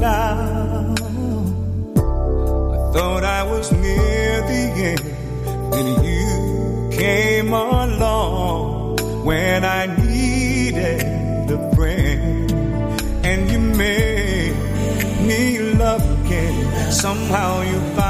now. I thought I was near the end when you came along when I needed a friend and you made me love again. Somehow you found.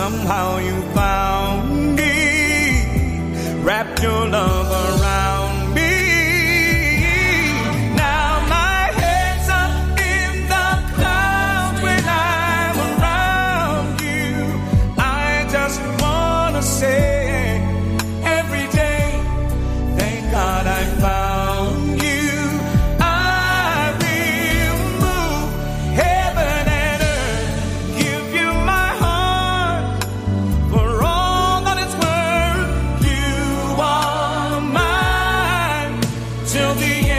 Somehow you found me. Wrapped your love till the end.